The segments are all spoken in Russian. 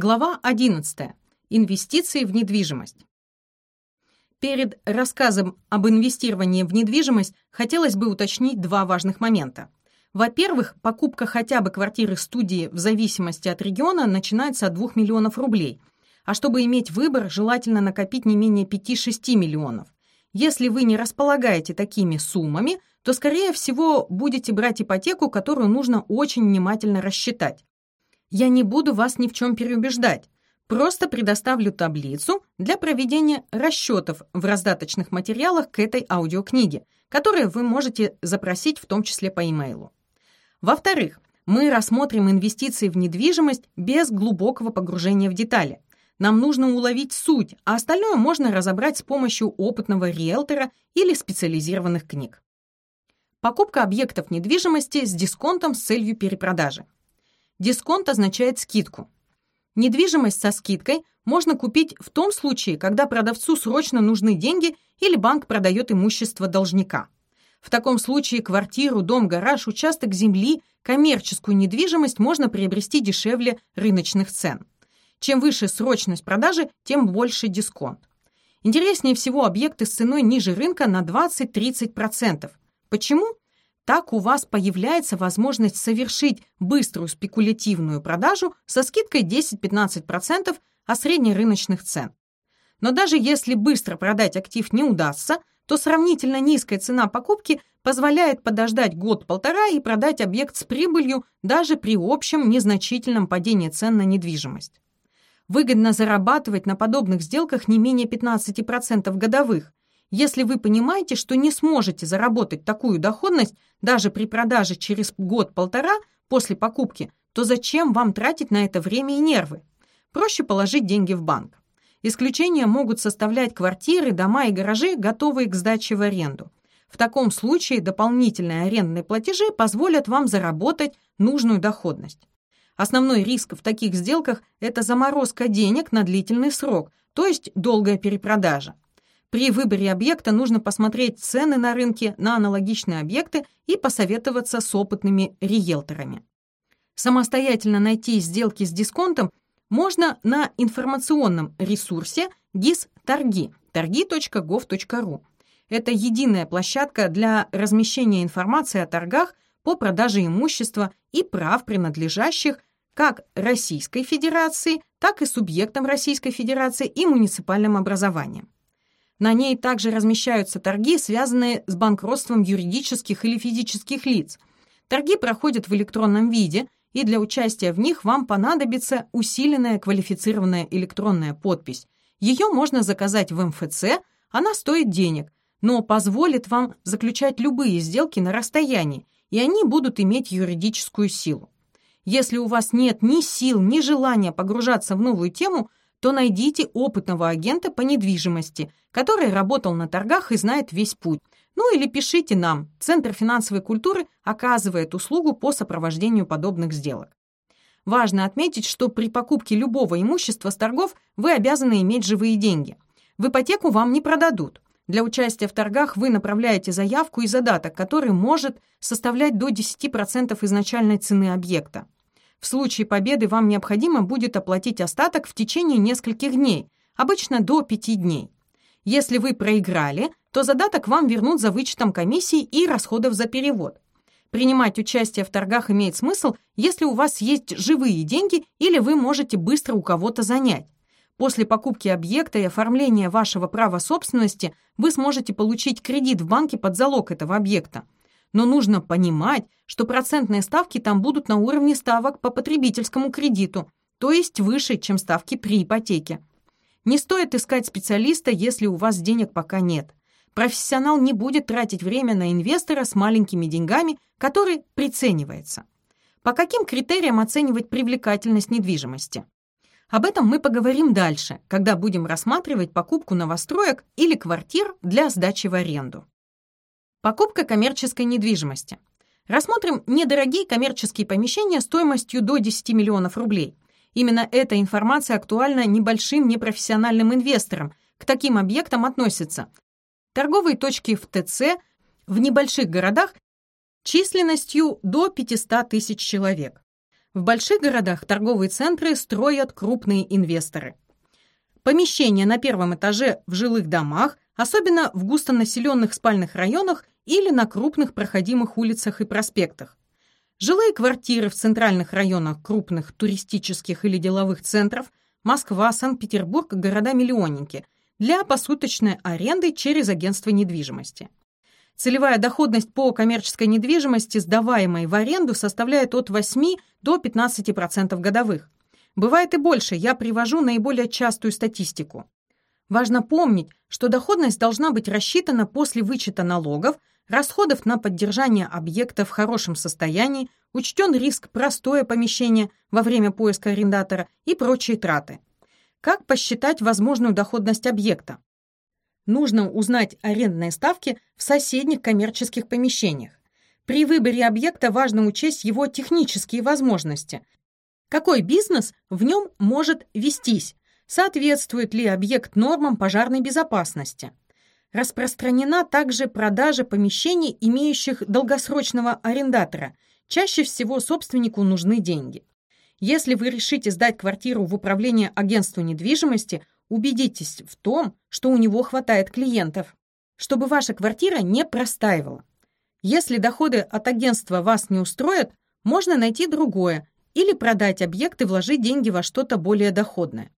Глава 11. Инвестиции в недвижимость. Перед рассказом об инвестировании в недвижимость хотелось бы уточнить два важных момента. Во-первых, покупка хотя бы квартиры-студии в зависимости от региона начинается от 2 миллионов рублей, а чтобы иметь выбор, желательно накопить не менее 5-6 миллионов. Если вы не располагаете такими суммами, то, скорее всего, будете брать ипотеку, которую нужно очень внимательно рассчитать. Я не буду вас ни в чем переубеждать. Просто предоставлю таблицу для проведения расчетов в раздаточных материалах к этой аудиокниге, которые вы можете запросить в том числе по имейлу. Во-вторых, мы рассмотрим инвестиции в недвижимость без глубокого погружения в детали. Нам нужно уловить суть, а остальное можно разобрать с помощью опытного риэлтора или специализированных книг. Покупка объектов недвижимости с дисконтом с целью перепродажи. Дисконт означает скидку. Недвижимость со скидкой можно купить в том случае, когда продавцу срочно нужны деньги или банк продает имущество должника. В таком случае квартиру, дом, гараж, участок земли, коммерческую недвижимость можно приобрести дешевле рыночных цен. Чем выше срочность продажи, тем больше дисконт. Интереснее всего объекты с ценой ниже рынка на 20-30%. Почему? Так у вас появляется возможность совершить быструю спекулятивную продажу со скидкой 10-15% от среднерыночных цен. Но даже если быстро продать актив не удастся, то сравнительно низкая цена покупки позволяет подождать год-полтора и продать объект с прибылью даже при общем незначительном падении цен на недвижимость. Выгодно зарабатывать на подобных сделках не менее 15% годовых, если вы понимаете, что не сможете заработать такую доходность даже при продаже через год-полтора после покупки, то зачем вам тратить на это время и нервы? Проще положить деньги в банк. Исключения могут составлять квартиры, дома и гаражи, готовые к сдаче в аренду. В таком случае дополнительные арендные платежи позволят вам заработать нужную доходность. Основной риск в таких сделках – это заморозка денег на длительный срок, то есть долгая перепродажа. При выборе объекта нужно посмотреть цены на рынке на аналогичные объекты и посоветоваться с опытными риэлторами. Самостоятельно найти сделки с дисконтом можно на информационном ресурсе ГИС Торги, торги.gov.ru. Это единая площадка для размещения информации о торгах по продаже имущества и прав, принадлежащих как Российской Федерации, так и субъектам Российской Федерации и муниципальным образованиям. На ней также размещаются торги, связанные с банкротством юридических или физических лиц. Торги проходят в электронном виде, и для участия в них вам понадобится усиленная квалифицированная электронная подпись. Ее можно заказать в МФЦ, она стоит денег, но позволит вам заключать любые сделки на расстоянии, и они будут иметь юридическую силу. Если у вас нет ни сил, ни желания погружаться в новую тему, то найдите опытного агента по недвижимости, который работал на торгах и знает весь путь. Ну или пишите нам. Центр финансовой культуры оказывает услугу по сопровождению подобных сделок. Важно отметить, что при покупке любого имущества с торгов вы обязаны иметь живые деньги. В ипотеку вам не продадут. Для участия в торгах вы направляете заявку и задаток, который может составлять до 10% изначальной цены объекта. В случае победы вам необходимо будет оплатить остаток в течение нескольких дней, обычно до 5 дней. Если вы проиграли, то задаток вам вернут за вычетом комиссий и расходов за перевод. Принимать участие в торгах имеет смысл, если у вас есть живые деньги или вы можете быстро у кого-то занять. После покупки объекта и оформления вашего права собственности вы сможете получить кредит в банке под залог этого объекта но нужно понимать, что процентные ставки там будут на уровне ставок по потребительскому кредиту, то есть выше, чем ставки при ипотеке. Не стоит искать специалиста, если у вас денег пока нет. Профессионал не будет тратить время на инвестора с маленькими деньгами, который приценивается. По каким критериям оценивать привлекательность недвижимости? Об этом мы поговорим дальше, когда будем рассматривать покупку новостроек или квартир для сдачи в аренду. Покупка коммерческой недвижимости. Рассмотрим недорогие коммерческие помещения стоимостью до 10 миллионов рублей. Именно эта информация актуальна небольшим непрофессиональным инвесторам. К таким объектам относятся торговые точки в ТЦ в небольших городах численностью до 500 тысяч человек, В больших городах торговые центры строят крупные инвесторы. Помещения на первом этаже в жилых домах, особенно в густонаселенных спальных районах или на крупных проходимых улицах и проспектах. Жилые квартиры в центральных районах крупных туристических или деловых центров Москва, Санкт-Петербург, города-миллионники для посуточной аренды через агентство недвижимости. Целевая доходность по коммерческой недвижимости, сдаваемой в аренду, составляет от 8 до 15% годовых. Бывает и больше, я привожу наиболее частую статистику. Важно помнить, что доходность должна быть рассчитана после вычета налогов, расходов на поддержание объекта в хорошем состоянии, учтен риск простое помещение во время поиска арендатора и прочие траты. Как посчитать возможную доходность объекта? нужно узнать арендные ставки в соседних коммерческих помещениях. При выборе объекта важно учесть его технические возможности. Какой бизнес в нем может вестись? Соответствует ли объект нормам пожарной безопасности? Распространена также продажа помещений, имеющих долгосрочного арендатора. Чаще всего собственнику нужны деньги. Если вы решите сдать квартиру в управление агентству недвижимости, убедитесь в том, что у него хватает клиентов, чтобы ваша квартира не простаивала. Если доходы от агентства вас не устроят, можно найти другое или продать объект и вложить деньги во что-то более доходное.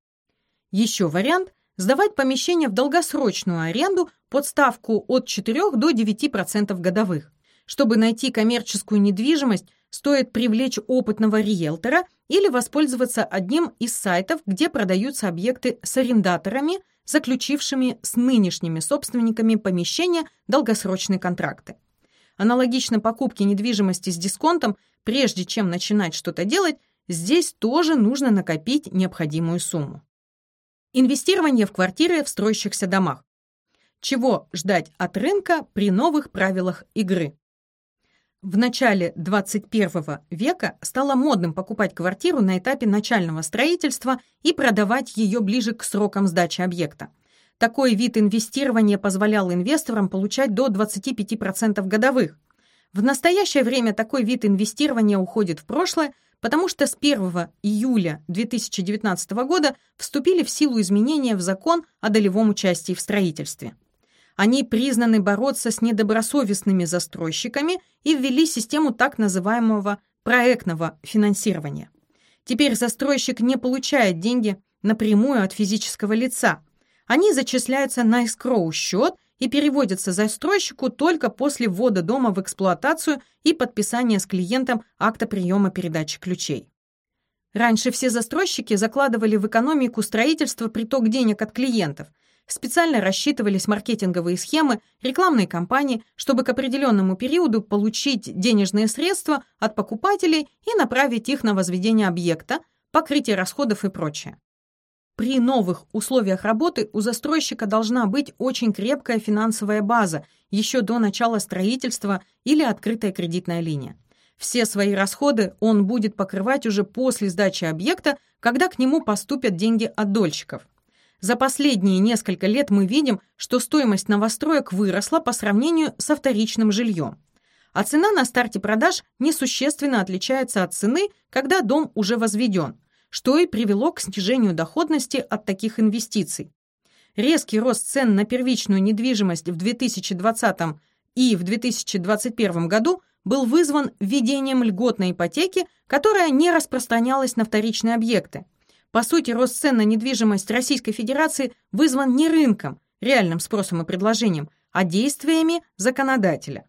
Еще вариант – сдавать помещение в долгосрочную аренду под ставку от 4 до 9% годовых. Чтобы найти коммерческую недвижимость, стоит привлечь опытного риэлтора или воспользоваться одним из сайтов, где продаются объекты с арендаторами, заключившими с нынешними собственниками помещения долгосрочные контракты. Аналогично покупке недвижимости с дисконтом, прежде чем начинать что-то делать, здесь тоже нужно накопить необходимую сумму. Инвестирование в квартиры в строящихся домах. Чего ждать от рынка при новых правилах игры? В начале 21 века стало модным покупать квартиру на этапе начального строительства и продавать ее ближе к срокам сдачи объекта. Такой вид инвестирования позволял инвесторам получать до 25% годовых. В настоящее время такой вид инвестирования уходит в прошлое, потому что с 1 июля 2019 года вступили в силу изменения в закон о долевом участии в строительстве. Они признаны бороться с недобросовестными застройщиками и ввели систему так называемого проектного финансирования. Теперь застройщик не получает деньги напрямую от физического лица. Они зачисляются на эскроу-счет и переводятся застройщику только после ввода дома в эксплуатацию и подписания с клиентом акта приема передачи ключей. Раньше все застройщики закладывали в экономику строительства приток денег от клиентов – Специально рассчитывались маркетинговые схемы, рекламные кампании, чтобы к определенному периоду получить денежные средства от покупателей и направить их на возведение объекта, покрытие расходов и прочее. При новых условиях работы у застройщика должна быть очень крепкая финансовая база еще до начала строительства или открытая кредитная линия. Все свои расходы он будет покрывать уже после сдачи объекта, когда к нему поступят деньги от дольщиков. За последние несколько лет мы видим, что стоимость новостроек выросла по сравнению со вторичным жильем. А цена на старте продаж несущественно отличается от цены, когда дом уже возведен, что и привело к снижению доходности от таких инвестиций. Резкий рост цен на первичную недвижимость в 2020 и в 2021 году был вызван введением льготной ипотеки, которая не распространялась на вторичные объекты. По сути, рост цен на недвижимость Российской Федерации вызван не рынком, реальным спросом и предложением, а действиями законодателя.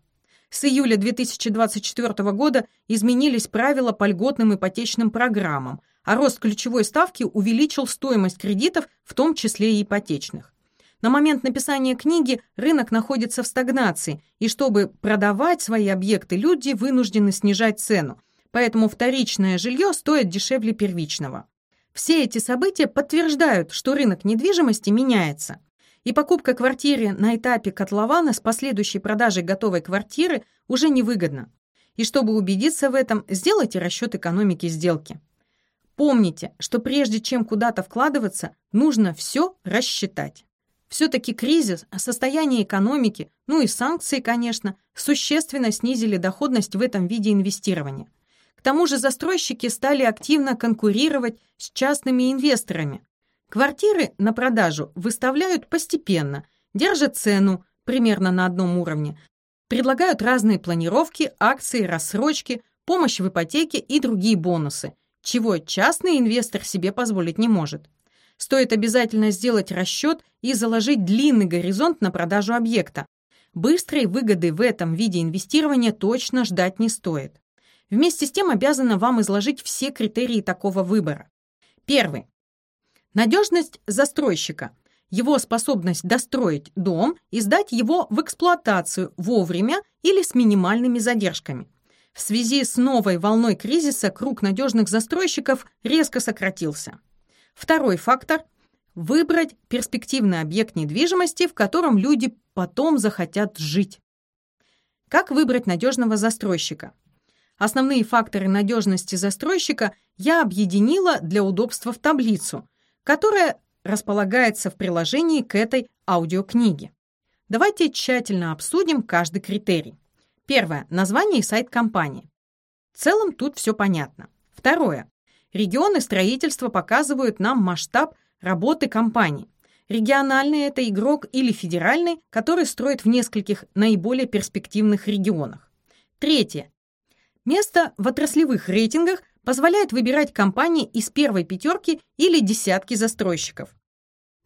С июля 2024 года изменились правила по льготным ипотечным программам, а рост ключевой ставки увеличил стоимость кредитов, в том числе и ипотечных. На момент написания книги рынок находится в стагнации, и чтобы продавать свои объекты, люди вынуждены снижать цену, поэтому вторичное жилье стоит дешевле первичного. Все эти события подтверждают, что рынок недвижимости меняется. И покупка квартиры на этапе котлована с последующей продажей готовой квартиры уже невыгодна. И чтобы убедиться в этом, сделайте расчет экономики сделки. Помните, что прежде чем куда-то вкладываться, нужно все рассчитать. Все-таки кризис, состояние экономики, ну и санкции, конечно, существенно снизили доходность в этом виде инвестирования. К тому же застройщики стали активно конкурировать с частными инвесторами. Квартиры на продажу выставляют постепенно, держат цену примерно на одном уровне, предлагают разные планировки, акции, рассрочки, помощь в ипотеке и другие бонусы, чего частный инвестор себе позволить не может. Стоит обязательно сделать расчет и заложить длинный горизонт на продажу объекта. Быстрой выгоды в этом виде инвестирования точно ждать не стоит. Вместе с тем обязана вам изложить все критерии такого выбора. Первый. Надежность застройщика. Его способность достроить дом и сдать его в эксплуатацию вовремя или с минимальными задержками. В связи с новой волной кризиса круг надежных застройщиков резко сократился. Второй фактор – выбрать перспективный объект недвижимости, в котором люди потом захотят жить. Как выбрать надежного застройщика? Основные факторы надежности застройщика я объединила для удобства в таблицу, которая располагается в приложении к этой аудиокниге. Давайте тщательно обсудим каждый критерий. Первое. Название и сайт компании. В целом тут все понятно. Второе. Регионы строительства показывают нам масштаб работы компании. Региональный – это игрок или федеральный, который строит в нескольких наиболее перспективных регионах. Третье. Место в отраслевых рейтингах позволяет выбирать компании из первой пятерки или десятки застройщиков.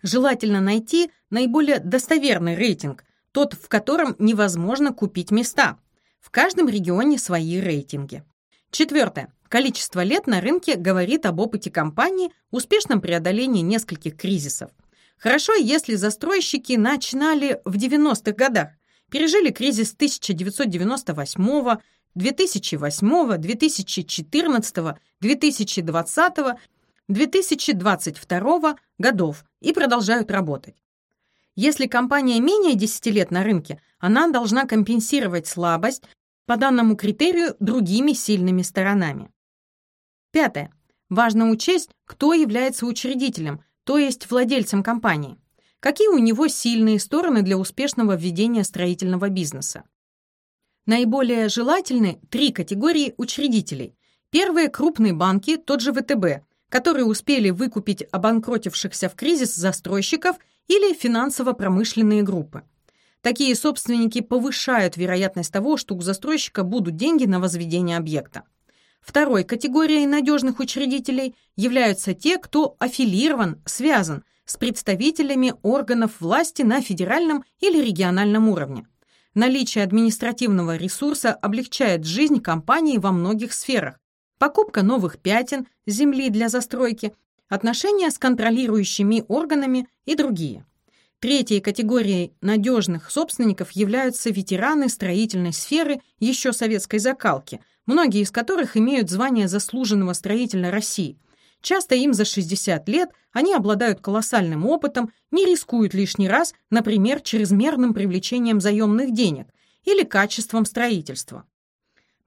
Желательно найти наиболее достоверный рейтинг, тот, в котором невозможно купить места. В каждом регионе свои рейтинги. Четвертое. Количество лет на рынке говорит об опыте компании, успешном преодолении нескольких кризисов. Хорошо, если застройщики начинали в 90-х годах, пережили кризис 1998 2008, 2014, 2020, 2022 годов и продолжают работать. Если компания менее 10 лет на рынке, она должна компенсировать слабость по данному критерию другими сильными сторонами. Пятое. Важно учесть, кто является учредителем, то есть владельцем компании. Какие у него сильные стороны для успешного введения строительного бизнеса. Наиболее желательны три категории учредителей. Первые – крупные банки, тот же ВТБ, которые успели выкупить обанкротившихся в кризис застройщиков или финансово-промышленные группы. Такие собственники повышают вероятность того, что у застройщика будут деньги на возведение объекта. Второй категорией надежных учредителей являются те, кто аффилирован, связан с представителями органов власти на федеральном или региональном уровне. Наличие административного ресурса облегчает жизнь компании во многих сферах. Покупка новых пятен, земли для застройки, отношения с контролирующими органами и другие. Третьей категорией надежных собственников являются ветераны строительной сферы еще советской закалки, многие из которых имеют звание заслуженного строителя России – Часто им за 60 лет они обладают колоссальным опытом, не рискуют лишний раз, например, чрезмерным привлечением заемных денег или качеством строительства.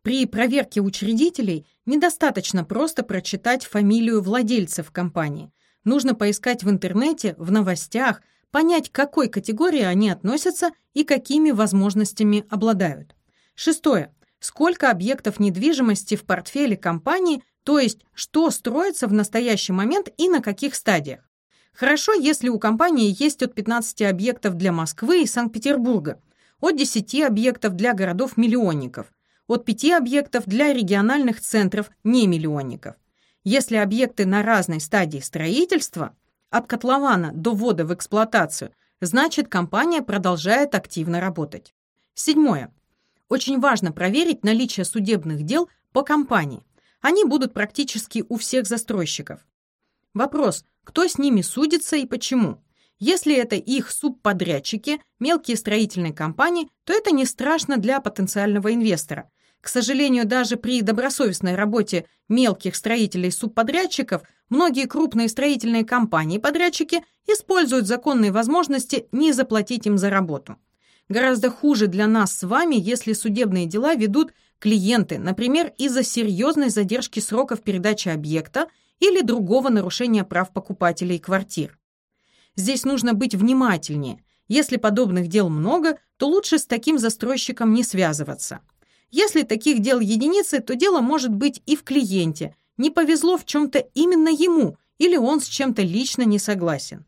При проверке учредителей недостаточно просто прочитать фамилию владельцев компании. Нужно поискать в интернете, в новостях, понять, к какой категории они относятся и какими возможностями обладают. Шестое. Сколько объектов недвижимости в портфеле компании то есть, что строится в настоящий момент и на каких стадиях. Хорошо, если у компании есть от 15 объектов для Москвы и Санкт-Петербурга, от 10 объектов для городов-миллионников, от 5 объектов для региональных центров не-миллионников. Если объекты на разной стадии строительства, от котлована до ввода в эксплуатацию, значит компания продолжает активно работать. Седьмое. Очень важно проверить наличие судебных дел по компании. Они будут практически у всех застройщиков. Вопрос, кто с ними судится и почему? Если это их субподрядчики, мелкие строительные компании, то это не страшно для потенциального инвестора. К сожалению, даже при добросовестной работе мелких строителей-субподрядчиков многие крупные строительные компании-подрядчики используют законные возможности не заплатить им за работу. Гораздо хуже для нас с вами, если судебные дела ведут клиенты, например, из-за серьезной задержки сроков передачи объекта или другого нарушения прав покупателей квартир. Здесь нужно быть внимательнее. Если подобных дел много, то лучше с таким застройщиком не связываться. Если таких дел единицы, то дело может быть и в клиенте. Не повезло в чем-то именно ему, или он с чем-то лично не согласен.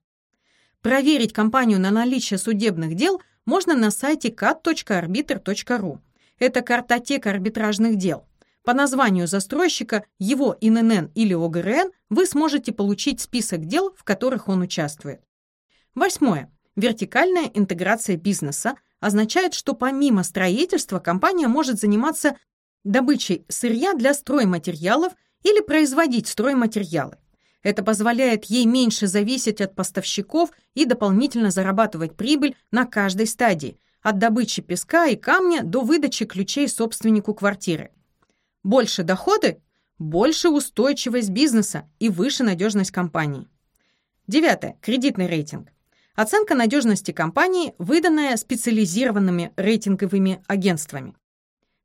Проверить компанию на наличие судебных дел можно на сайте cat.arbiter.ru. Это картотека арбитражных дел. По названию застройщика, его ИНН или ОГРН вы сможете получить список дел, в которых он участвует. Восьмое. Вертикальная интеграция бизнеса означает, что помимо строительства компания может заниматься добычей сырья для стройматериалов или производить стройматериалы. Это позволяет ей меньше зависеть от поставщиков и дополнительно зарабатывать прибыль на каждой стадии, от добычи песка и камня до выдачи ключей собственнику квартиры. Больше доходы – больше устойчивость бизнеса и выше надежность компании. Девятое. Кредитный рейтинг. Оценка надежности компании, выданная специализированными рейтинговыми агентствами.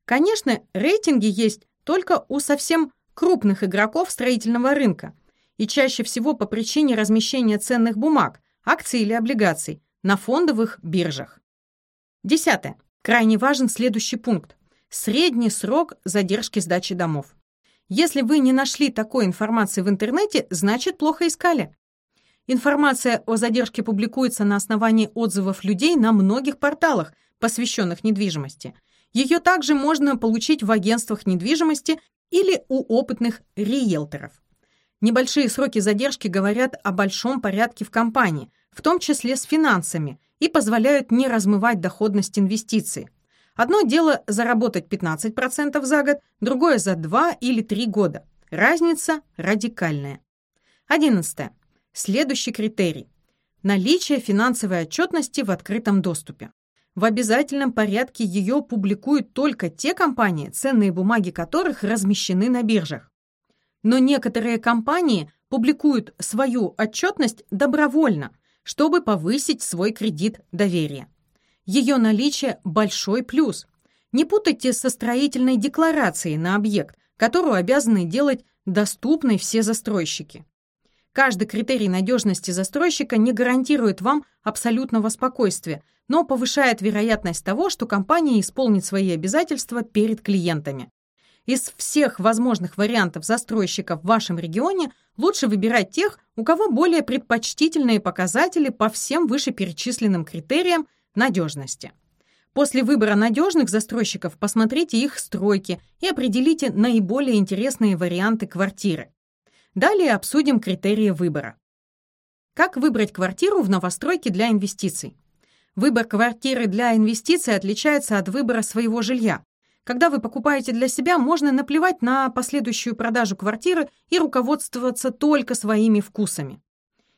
Конечно, рейтинги есть только у совсем крупных игроков строительного рынка – и чаще всего по причине размещения ценных бумаг, акций или облигаций на фондовых биржах. Десятое. Крайне важен следующий пункт. Средний срок задержки сдачи домов. Если вы не нашли такой информации в интернете, значит плохо искали. Информация о задержке публикуется на основании отзывов людей на многих порталах, посвященных недвижимости. Ее также можно получить в агентствах недвижимости или у опытных риэлторов. Небольшие сроки задержки говорят о большом порядке в компании, в том числе с финансами, и позволяют не размывать доходность инвестиций. Одно дело заработать 15% за год, другое за 2 или 3 года. Разница радикальная. 11. Следующий критерий. Наличие финансовой отчетности в открытом доступе. В обязательном порядке ее публикуют только те компании, ценные бумаги которых размещены на биржах. Но некоторые компании публикуют свою отчетность добровольно, чтобы повысить свой кредит доверия. Ее наличие – большой плюс. Не путайте со строительной декларацией на объект, которую обязаны делать доступной все застройщики. Каждый критерий надежности застройщика не гарантирует вам абсолютного спокойствия, но повышает вероятность того, что компания исполнит свои обязательства перед клиентами. Из всех возможных вариантов застройщиков в вашем регионе лучше выбирать тех, у кого более предпочтительные показатели по всем вышеперечисленным критериям надежности. После выбора надежных застройщиков посмотрите их стройки и определите наиболее интересные варианты квартиры. Далее обсудим критерии выбора. Как выбрать квартиру в новостройке для инвестиций? Выбор квартиры для инвестиций отличается от выбора своего жилья. Когда вы покупаете для себя, можно наплевать на последующую продажу квартиры и руководствоваться только своими вкусами.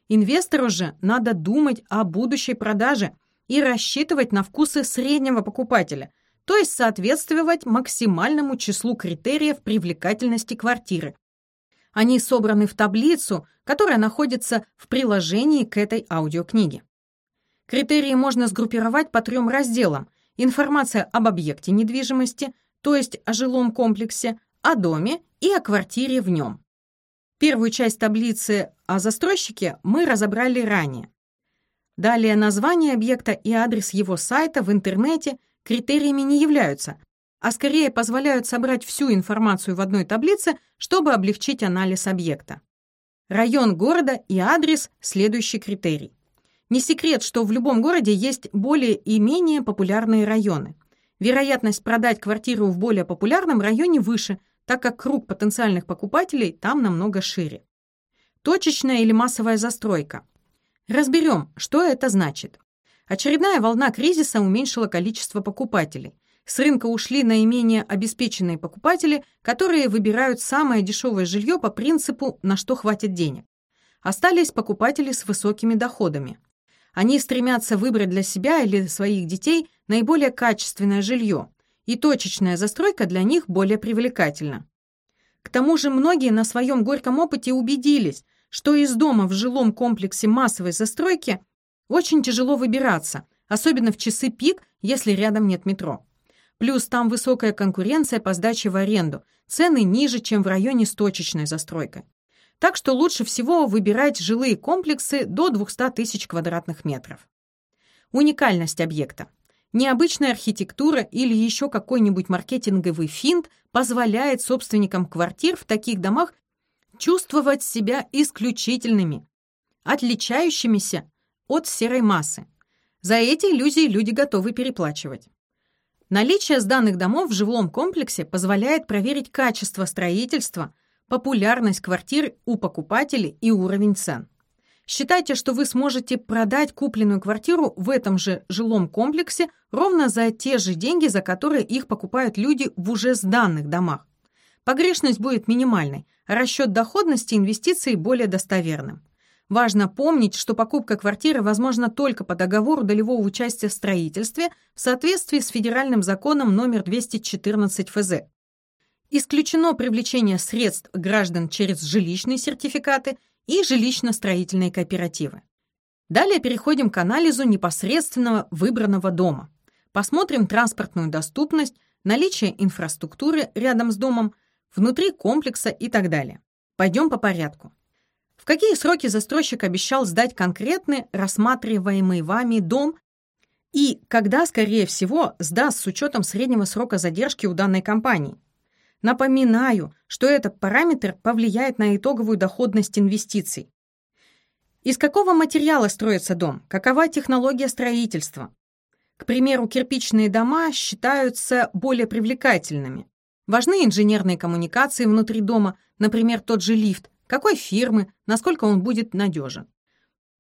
Инвестору же надо думать о будущей продаже и рассчитывать на вкусы среднего покупателя, то есть соответствовать максимальному числу критериев привлекательности квартиры. Они собраны в таблицу, которая находится в приложении к этой аудиокниге. Критерии можно сгруппировать по трем разделам информация об объекте недвижимости, то есть о жилом комплексе, о доме и о квартире в нем. Первую часть таблицы о застройщике мы разобрали ранее. Далее название объекта и адрес его сайта в интернете критериями не являются, а скорее позволяют собрать всю информацию в одной таблице, чтобы облегчить анализ объекта. Район города и адрес – следующий критерий. Не секрет, что в любом городе есть более и менее популярные районы. Вероятность продать квартиру в более популярном районе выше, так как круг потенциальных покупателей там намного шире. Точечная или массовая застройка. Разберем, что это значит. Очередная волна кризиса уменьшила количество покупателей. С рынка ушли наименее обеспеченные покупатели, которые выбирают самое дешевое жилье по принципу «на что хватит денег». Остались покупатели с высокими доходами. Они стремятся выбрать для себя или своих детей наиболее качественное жилье, и точечная застройка для них более привлекательна. К тому же многие на своем горьком опыте убедились, что из дома в жилом комплексе массовой застройки очень тяжело выбираться, особенно в часы пик, если рядом нет метро. Плюс там высокая конкуренция по сдаче в аренду, цены ниже, чем в районе с точечной застройкой так что лучше всего выбирать жилые комплексы до 200 тысяч квадратных метров. Уникальность объекта. Необычная архитектура или еще какой-нибудь маркетинговый финт позволяет собственникам квартир в таких домах чувствовать себя исключительными, отличающимися от серой массы. За эти иллюзии люди готовы переплачивать. Наличие сданных домов в жилом комплексе позволяет проверить качество строительства, популярность квартир у покупателей и уровень цен. Считайте, что вы сможете продать купленную квартиру в этом же жилом комплексе ровно за те же деньги, за которые их покупают люди в уже сданных домах. Погрешность будет минимальной, а расчет доходности инвестиций более достоверным. Важно помнить, что покупка квартиры возможна только по договору долевого участия в строительстве в соответствии с федеральным законом номер 214 ФЗ. Исключено привлечение средств граждан через жилищные сертификаты и жилищно-строительные кооперативы. Далее переходим к анализу непосредственного выбранного дома. Посмотрим транспортную доступность, наличие инфраструктуры рядом с домом, внутри комплекса и так далее. Пойдем по порядку. Какие сроки застройщик обещал сдать конкретный рассматриваемый вами дом и когда, скорее всего, сдаст с учетом среднего срока задержки у данной компании? Напоминаю, что этот параметр повлияет на итоговую доходность инвестиций. Из какого материала строится дом? Какова технология строительства? К примеру, кирпичные дома считаются более привлекательными. Важны инженерные коммуникации внутри дома, например, тот же лифт, какой фирмы, насколько он будет надежен.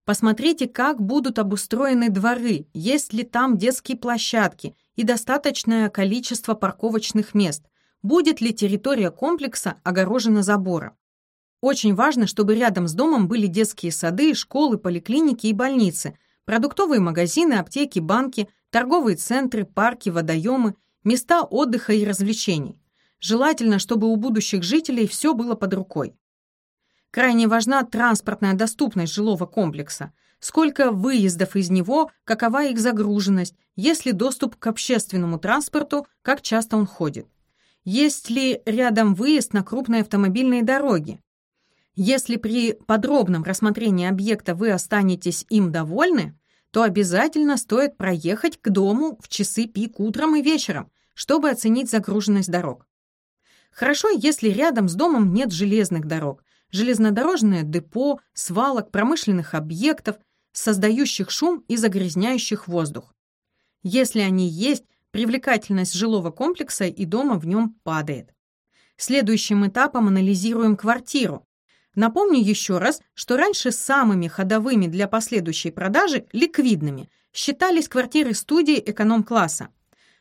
Посмотрите, как будут обустроены дворы, есть ли там детские площадки и достаточное количество парковочных мест – будет ли территория комплекса огорожена забором. Очень важно, чтобы рядом с домом были детские сады, школы, поликлиники и больницы, продуктовые магазины, аптеки, банки, торговые центры, парки, водоемы, места отдыха и развлечений. Желательно, чтобы у будущих жителей все было под рукой. Крайне важна транспортная доступность жилого комплекса. Сколько выездов из него, какова их загруженность, есть ли доступ к общественному транспорту, как часто он ходит. Есть ли рядом выезд на крупные автомобильные дороги? Если при подробном рассмотрении объекта вы останетесь им довольны, то обязательно стоит проехать к дому в часы пик утром и вечером, чтобы оценить загруженность дорог. Хорошо, если рядом с домом нет железных дорог, железнодорожное депо, свалок, промышленных объектов, создающих шум и загрязняющих воздух. Если они есть, привлекательность жилого комплекса и дома в нем падает. Следующим этапом анализируем квартиру. Напомню еще раз, что раньше самыми ходовыми для последующей продажи, ликвидными, считались квартиры студии эконом-класса.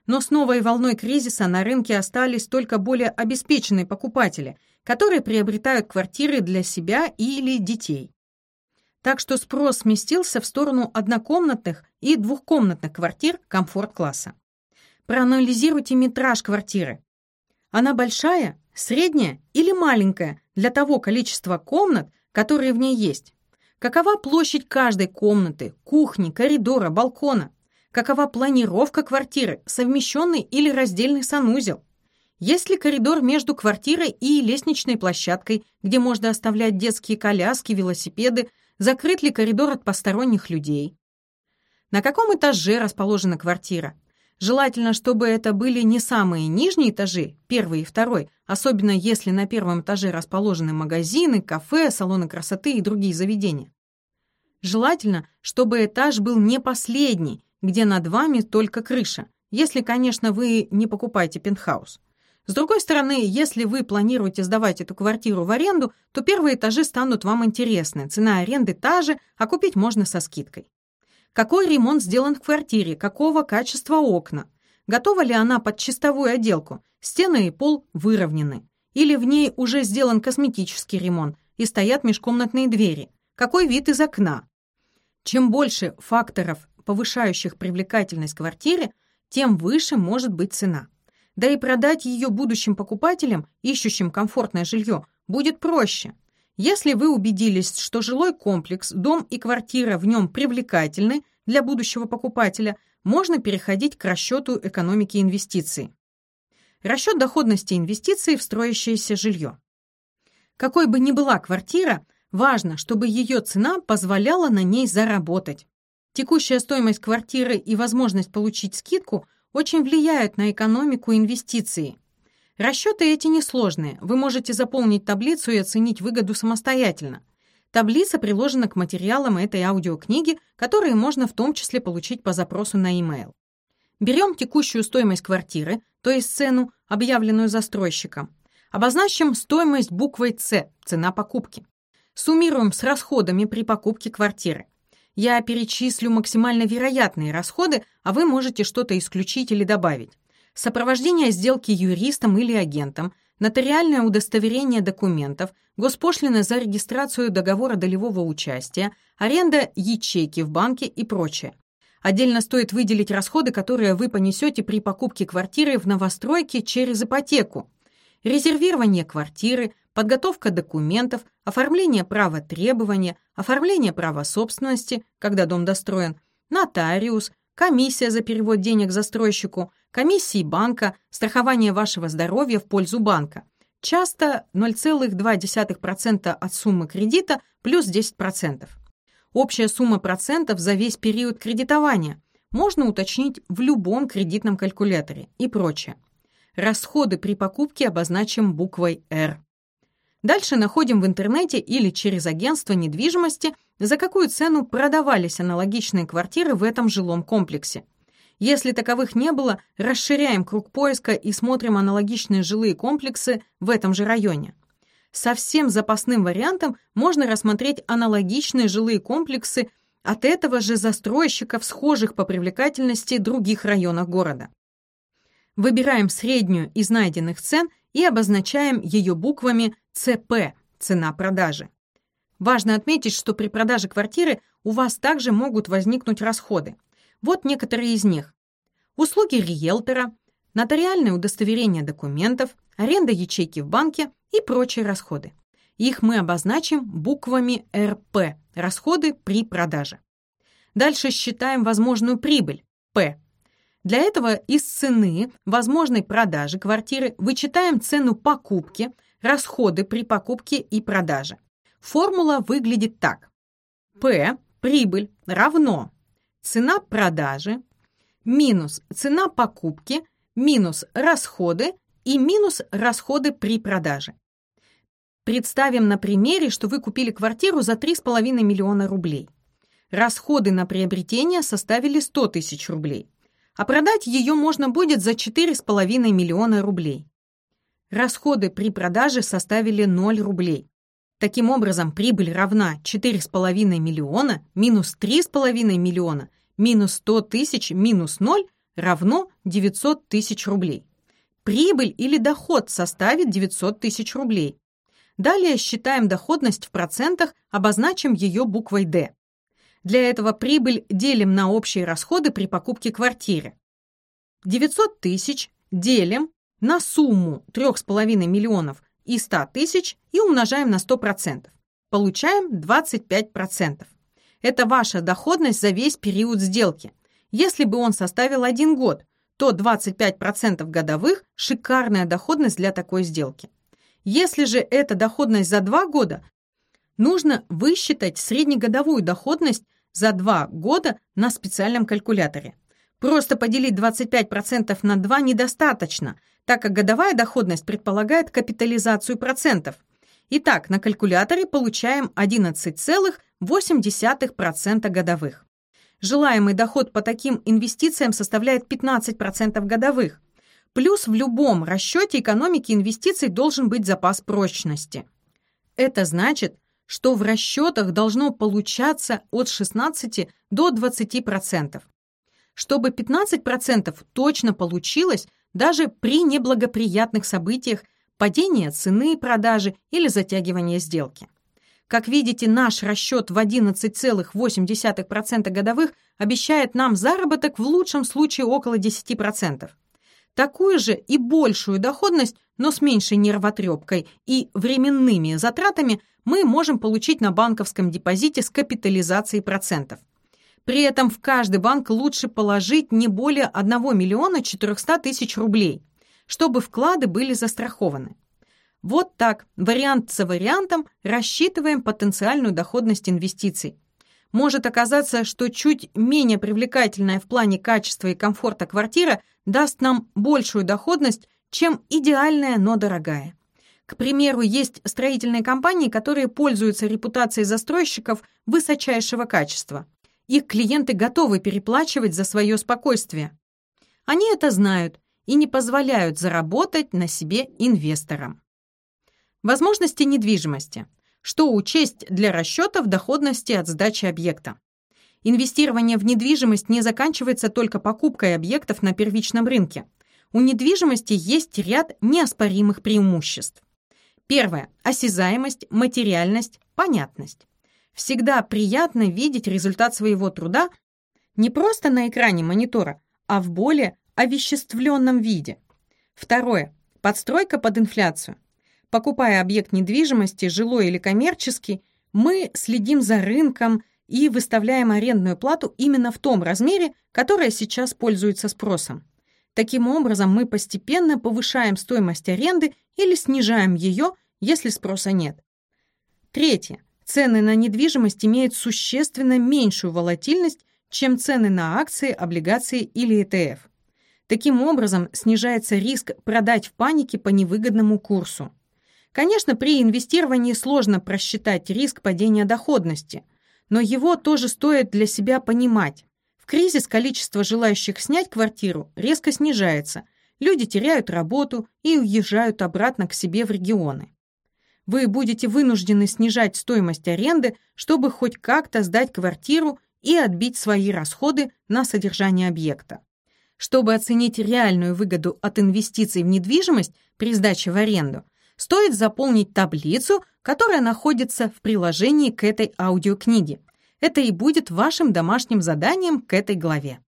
Но с новой волной кризиса на рынке остались только более обеспеченные покупатели, которые приобретают квартиры для себя или детей. Так что спрос сместился в сторону однокомнатных и двухкомнатных квартир комфорт-класса. Проанализируйте метраж квартиры. Она большая, средняя или маленькая для того количества комнат, которые в ней есть? Какова площадь каждой комнаты, кухни, коридора, балкона? Какова планировка квартиры, совмещенный или раздельный санузел? Есть ли коридор между квартирой и лестничной площадкой, где можно оставлять детские коляски, велосипеды? Закрыт ли коридор от посторонних людей? На каком этаже расположена квартира? Желательно, чтобы это были не самые нижние этажи, первый и второй, особенно если на первом этаже расположены магазины, кафе, салоны красоты и другие заведения. Желательно, чтобы этаж был не последний, где над вами только крыша, если, конечно, вы не покупаете пентхаус. С другой стороны, если вы планируете сдавать эту квартиру в аренду, то первые этажи станут вам интересны, цена аренды та же, а купить можно со скидкой. Какой ремонт сделан в квартире, какого качества окна, готова ли она под чистовую отделку, стены и пол выровнены, или в ней уже сделан косметический ремонт и стоят межкомнатные двери, какой вид из окна. Чем больше факторов, повышающих привлекательность квартиры, тем выше может быть цена. Да и продать ее будущим покупателям, ищущим комфортное жилье, будет проще – если вы убедились, что жилой комплекс, дом и квартира в нем привлекательны для будущего покупателя, можно переходить к расчету экономики инвестиций. Расчет доходности инвестиций в строящееся жилье. Какой бы ни была квартира, важно, чтобы ее цена позволяла на ней заработать. Текущая стоимость квартиры и возможность получить скидку очень влияют на экономику инвестиции. Расчеты эти несложные, вы можете заполнить таблицу и оценить выгоду самостоятельно. Таблица приложена к материалам этой аудиокниги, которые можно в том числе получить по запросу на e-mail. Берем текущую стоимость квартиры, то есть цену, объявленную застройщиком. Обозначим стоимость буквой «С» – цена покупки. Суммируем с расходами при покупке квартиры. Я перечислю максимально вероятные расходы, а вы можете что-то исключить или добавить. Сопровождение сделки юристом или агентом, нотариальное удостоверение документов, госпошлина за регистрацию договора долевого участия, аренда ячейки в банке и прочее. Отдельно стоит выделить расходы, которые вы понесете при покупке квартиры в новостройке через ипотеку. Резервирование квартиры, подготовка документов, оформление права требования, оформление права собственности, когда дом достроен, нотариус, комиссия за перевод денег застройщику, комиссии банка, страхование вашего здоровья в пользу банка. Часто 0,2% от суммы кредита плюс 10%. Общая сумма процентов за весь период кредитования можно уточнить в любом кредитном калькуляторе и прочее. Расходы при покупке обозначим буквой «Р». Дальше находим в интернете или через агентство недвижимости, за какую цену продавались аналогичные квартиры в этом жилом комплексе. Если таковых не было, расширяем круг поиска и смотрим аналогичные жилые комплексы в этом же районе. Совсем запасным вариантом можно рассмотреть аналогичные жилые комплексы от этого же застройщика в схожих по привлекательности других районах города. Выбираем среднюю из найденных цен и обозначаем ее буквами ЦП – цена продажи. Важно отметить, что при продаже квартиры у вас также могут возникнуть расходы. Вот некоторые из них. Услуги риэлтора, нотариальное удостоверение документов, аренда ячейки в банке и прочие расходы. Их мы обозначим буквами РП – расходы при продаже. Дальше считаем возможную прибыль – П. Для этого из цены возможной продажи квартиры вычитаем цену покупки, расходы при покупке и продаже. Формула выглядит так. П – прибыль равно цена продажи минус цена покупки минус расходы и минус расходы при продаже. Представим на примере, что вы купили квартиру за 3,5 миллиона рублей. Расходы на приобретение составили 100 тысяч рублей, а продать ее можно будет за 4,5 миллиона рублей. Расходы при продаже составили 0 рублей. Таким образом, прибыль равна 4,5 миллиона минус 3,5 миллиона минус 100 тысяч минус 0 равно 900 тысяч рублей. Прибыль или доход составит 900 тысяч рублей. Далее считаем доходность в процентах, обозначим ее буквой «Д». Для этого прибыль делим на общие расходы при покупке квартиры. 900 тысяч делим на сумму 3,5 миллионов и 100 тысяч и умножаем на 100%. Получаем 25%. Это ваша доходность за весь период сделки. Если бы он составил один год, то 25% годовых – шикарная доходность для такой сделки. Если же это доходность за два года, нужно высчитать среднегодовую доходность за два года на специальном калькуляторе. Просто поделить 25% на 2 недостаточно, так как годовая доходность предполагает капитализацию процентов. Итак, на калькуляторе получаем 11,8% годовых. Желаемый доход по таким инвестициям составляет 15% годовых. Плюс в любом расчете экономики инвестиций должен быть запас прочности. Это значит, что в расчетах должно получаться от 16 до 20%. Чтобы 15% точно получилось, даже при неблагоприятных событиях падения цены продажи или затягивания сделки. Как видите, наш расчет в 11,8% годовых обещает нам заработок в лучшем случае около 10%. Такую же и большую доходность, но с меньшей нервотрепкой и временными затратами мы можем получить на банковском депозите с капитализацией процентов. При этом в каждый банк лучше положить не более 1 миллиона 400 тысяч рублей, чтобы вклады были застрахованы. Вот так, вариант за вариантом, рассчитываем потенциальную доходность инвестиций. Может оказаться, что чуть менее привлекательная в плане качества и комфорта квартира даст нам большую доходность, чем идеальная, но дорогая. К примеру, есть строительные компании, которые пользуются репутацией застройщиков высочайшего качества. Их клиенты готовы переплачивать за свое спокойствие. Они это знают и не позволяют заработать на себе инвесторам. Возможности недвижимости. Что учесть для расчетов доходности от сдачи объекта? Инвестирование в недвижимость не заканчивается только покупкой объектов на первичном рынке. У недвижимости есть ряд неоспоримых преимуществ. Первое. Осязаемость, материальность, понятность. Всегда приятно видеть результат своего труда не просто на экране монитора, а в более овеществленном виде. Второе. Подстройка под инфляцию. Покупая объект недвижимости, жилой или коммерческий, мы следим за рынком и выставляем арендную плату именно в том размере, которая сейчас пользуется спросом. Таким образом, мы постепенно повышаем стоимость аренды или снижаем ее, если спроса нет. Третье. Цены на недвижимость имеют существенно меньшую волатильность, чем цены на акции, облигации или ETF. Таким образом, снижается риск продать в панике по невыгодному курсу. Конечно, при инвестировании сложно просчитать риск падения доходности, но его тоже стоит для себя понимать. Кризис количество желающих снять квартиру резко снижается, люди теряют работу и уезжают обратно к себе в регионы. Вы будете вынуждены снижать стоимость аренды, чтобы хоть как-то сдать квартиру и отбить свои расходы на содержание объекта. Чтобы оценить реальную выгоду от инвестиций в недвижимость при сдаче в аренду, стоит заполнить таблицу, которая находится в приложении к этой аудиокниге. Это и будет вашим домашним заданием к этой главе.